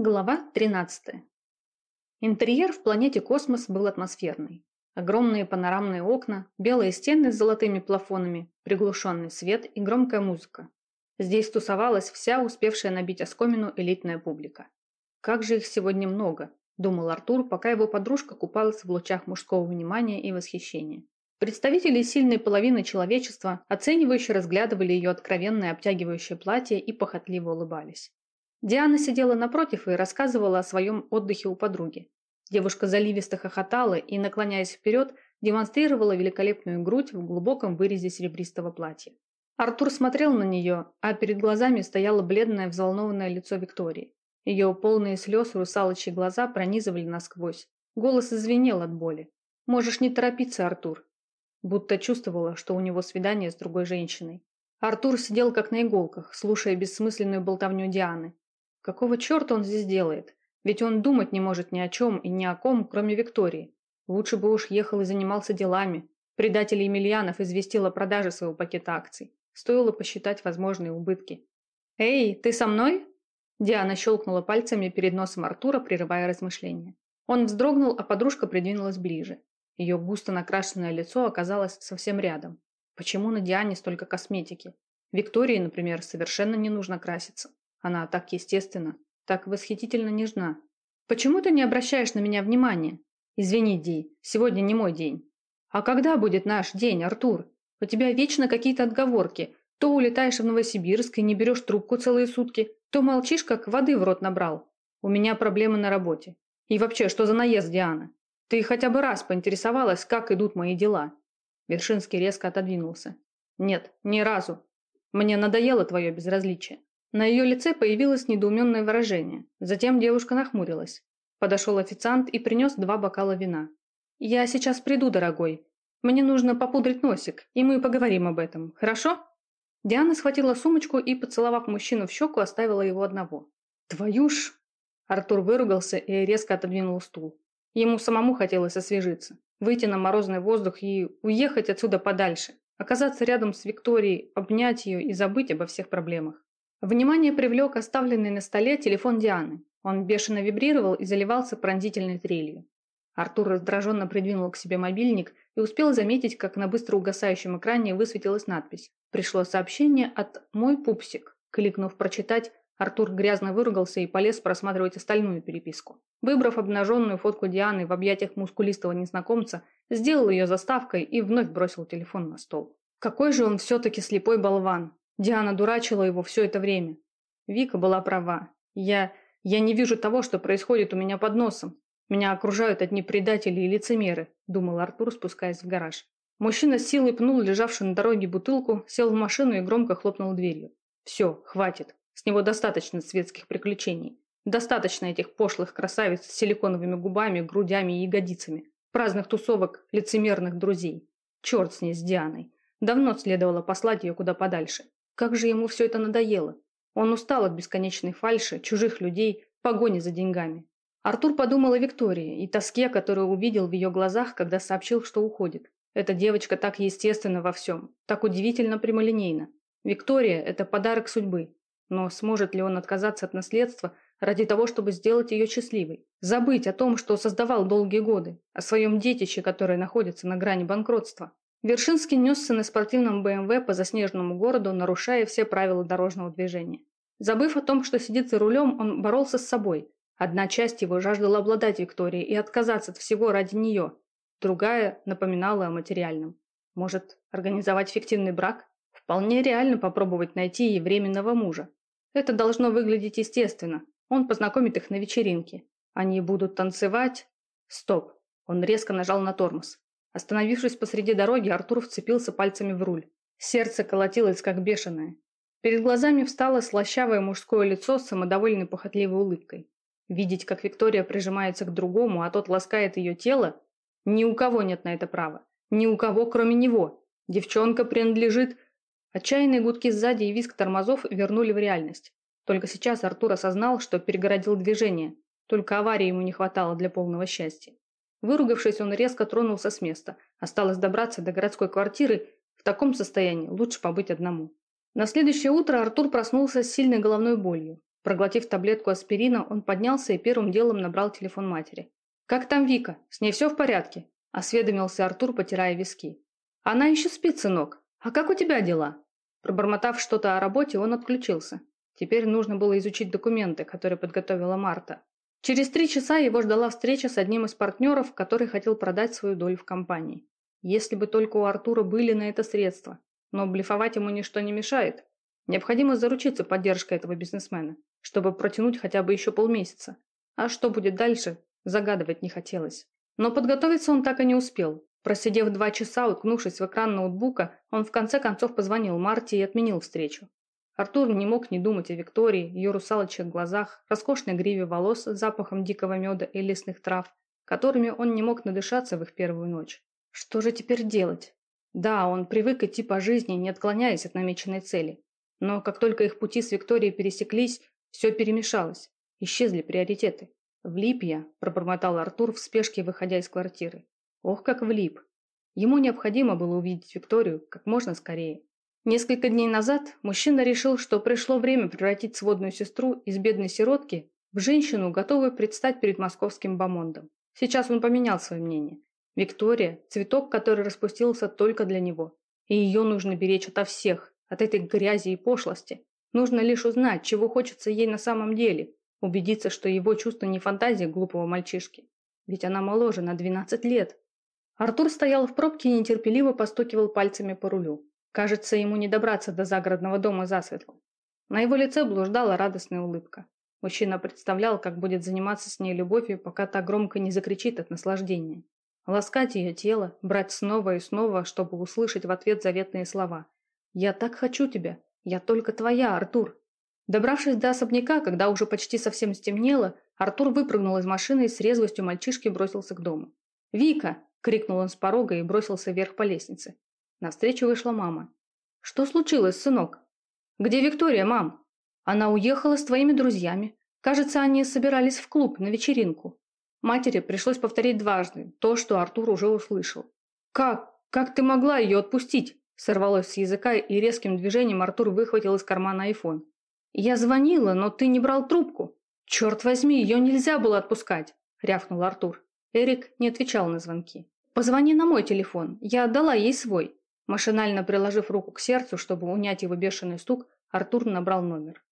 Глава 13. Интерьер в планете Космос был атмосферный. Огромные панорамные окна, белые стены с золотыми плафонами, приглушенный свет и громкая музыка. Здесь тусовалась вся успевшая набить оскомину элитная публика. «Как же их сегодня много», – думал Артур, пока его подружка купалась в лучах мужского внимания и восхищения. Представители сильной половины человечества оценивающе разглядывали ее откровенное обтягивающее платье и похотливо улыбались. Диана сидела напротив и рассказывала о своем отдыхе у подруги. Девушка заливисто хохотала и, наклоняясь вперед, демонстрировала великолепную грудь в глубоком вырезе серебристого платья. Артур смотрел на нее, а перед глазами стояло бледное взволнованное лицо Виктории. Ее полные слез русалочьи глаза пронизывали насквозь. Голос извинел от боли. «Можешь не торопиться, Артур». Будто чувствовала, что у него свидание с другой женщиной. Артур сидел как на иголках, слушая бессмысленную болтовню Дианы. Какого черта он здесь делает? Ведь он думать не может ни о чем и ни о ком, кроме Виктории. Лучше бы уж ехал и занимался делами. Предатель Емельянов известил о продаже своего пакета акций. Стоило посчитать возможные убытки. «Эй, ты со мной?» Диана щелкнула пальцами перед носом Артура, прерывая размышления. Он вздрогнул, а подружка придвинулась ближе. Ее густо накрашенное лицо оказалось совсем рядом. Почему на Диане столько косметики? Виктории, например, совершенно не нужно краситься. Она так естественно, так восхитительно нежна. Почему ты не обращаешь на меня внимания? Извини, Ди, сегодня не мой день. А когда будет наш день, Артур? У тебя вечно какие-то отговорки. То улетаешь в Новосибирск и не берешь трубку целые сутки, то молчишь, как воды в рот набрал. У меня проблемы на работе. И вообще, что за наезд, Диана? Ты хотя бы раз поинтересовалась, как идут мои дела?» Вершинский резко отодвинулся. «Нет, ни разу. Мне надоело твое безразличие. На ее лице появилось недоуменное выражение. Затем девушка нахмурилась. Подошел официант и принес два бокала вина. «Я сейчас приду, дорогой. Мне нужно попудрить носик, и мы поговорим об этом, хорошо?» Диана схватила сумочку и, поцеловав мужчину в щеку, оставила его одного. «Твою ж...» Артур выругался и резко отодвинул стул. Ему самому хотелось освежиться, выйти на морозный воздух и уехать отсюда подальше, оказаться рядом с Викторией, обнять ее и забыть обо всех проблемах. Внимание привлек оставленный на столе телефон Дианы. Он бешено вибрировал и заливался пронзительной трелью. Артур раздраженно придвинул к себе мобильник и успел заметить, как на быстро угасающем экране высветилась надпись. Пришло сообщение от «Мой пупсик». Кликнув «Прочитать», Артур грязно выругался и полез просматривать остальную переписку. Выбрав обнаженную фотку Дианы в объятиях мускулистого незнакомца, сделал ее заставкой и вновь бросил телефон на стол. Какой же он все-таки слепой болван! Диана дурачила его все это время. Вика была права. Я... я не вижу того, что происходит у меня под носом. Меня окружают одни предатели и лицемеры, думал Артур, спускаясь в гараж. Мужчина с силой пнул лежавшую на дороге бутылку, сел в машину и громко хлопнул дверью. Все, хватит. С него достаточно светских приключений. Достаточно этих пошлых красавиц с силиконовыми губами, грудями и ягодицами. Праздных тусовок, лицемерных друзей. Черт с ней, с Дианой. Давно следовало послать ее куда подальше. Как же ему все это надоело. Он устал от бесконечной фальши, чужих людей, погони за деньгами. Артур подумал о Виктории и тоске, которую увидел в ее глазах, когда сообщил, что уходит. Эта девочка так естественна во всем, так удивительно прямолинейна. Виктория – это подарок судьбы. Но сможет ли он отказаться от наследства ради того, чтобы сделать ее счастливой? Забыть о том, что создавал долгие годы, о своем детище, которое находится на грани банкротства? Вершинский несся на спортивном БМВ по заснеженному городу, нарушая все правила дорожного движения. Забыв о том, что сидит за рулем, он боролся с собой. Одна часть его жаждала обладать Викторией и отказаться от всего ради нее. Другая напоминала о материальном. Может, организовать фиктивный брак? Вполне реально попробовать найти ей временного мужа. Это должно выглядеть естественно. Он познакомит их на вечеринке. Они будут танцевать... Стоп. Он резко нажал на тормоз. Остановившись посреди дороги, Артур вцепился пальцами в руль. Сердце колотилось, как бешеное. Перед глазами встало слащавое мужское лицо с самодовольной похотливой улыбкой. Видеть, как Виктория прижимается к другому, а тот ласкает ее тело, ни у кого нет на это права. Ни у кого, кроме него. Девчонка принадлежит... Отчаянные гудки сзади и визг тормозов вернули в реальность. Только сейчас Артур осознал, что перегородил движение. Только аварии ему не хватало для полного счастья. Выругавшись, он резко тронулся с места. Осталось добраться до городской квартиры. В таком состоянии лучше побыть одному. На следующее утро Артур проснулся с сильной головной болью. Проглотив таблетку аспирина, он поднялся и первым делом набрал телефон матери. «Как там Вика? С ней все в порядке?» – осведомился Артур, потирая виски. «Она еще спит, сынок. А как у тебя дела?» Пробормотав что-то о работе, он отключился. Теперь нужно было изучить документы, которые подготовила Марта. Через три часа его ждала встреча с одним из партнеров, который хотел продать свою долю в компании. Если бы только у Артура были на это средства. Но блефовать ему ничто не мешает. Необходимо заручиться поддержкой этого бизнесмена, чтобы протянуть хотя бы еще полмесяца. А что будет дальше, загадывать не хотелось. Но подготовиться он так и не успел. Просидев два часа, уткнувшись в экран ноутбука, он в конце концов позвонил Марте и отменил встречу. Артур не мог не думать о Виктории, ее русалочьих глазах, роскошной гриве волос с запахом дикого меда и лесных трав, которыми он не мог надышаться в их первую ночь. Что же теперь делать? Да, он привык идти по жизни, не отклоняясь от намеченной цели. Но как только их пути с Викторией пересеклись, все перемешалось. Исчезли приоритеты. «Влип я», – пробормотал Артур в спешке, выходя из квартиры. Ох, как влип. Ему необходимо было увидеть Викторию как можно скорее. Несколько дней назад мужчина решил, что пришло время превратить сводную сестру из бедной сиротки в женщину, готовую предстать перед московским бомондом. Сейчас он поменял свое мнение. Виктория – цветок, который распустился только для него. И ее нужно беречь ото всех, от этой грязи и пошлости. Нужно лишь узнать, чего хочется ей на самом деле, убедиться, что его чувство не фантазия глупого мальчишки. Ведь она моложе на 12 лет. Артур стоял в пробке и нетерпеливо постукивал пальцами по рулю. Кажется, ему не добраться до загородного дома засветло. На его лице блуждала радостная улыбка. Мужчина представлял, как будет заниматься с ней любовью, пока та громко не закричит от наслаждения. Ласкать ее тело, брать снова и снова, чтобы услышать в ответ заветные слова. «Я так хочу тебя! Я только твоя, Артур!» Добравшись до особняка, когда уже почти совсем стемнело, Артур выпрыгнул из машины и с резвостью мальчишки бросился к дому. «Вика!» – крикнул он с порога и бросился вверх по лестнице. Навстречу вышла мама. «Что случилось, сынок?» «Где Виктория, мам?» «Она уехала с твоими друзьями. Кажется, они собирались в клуб на вечеринку». Матери пришлось повторить дважды то, что Артур уже услышал. «Как? Как ты могла ее отпустить?» Сорвалось с языка, и резким движением Артур выхватил из кармана айфон. «Я звонила, но ты не брал трубку». «Черт возьми, ее нельзя было отпускать!» – рявкнул Артур. Эрик не отвечал на звонки. «Позвони на мой телефон, я отдала ей свой». Машинально приложив руку к сердцу, чтобы унять его бешеный стук, Артур набрал номер.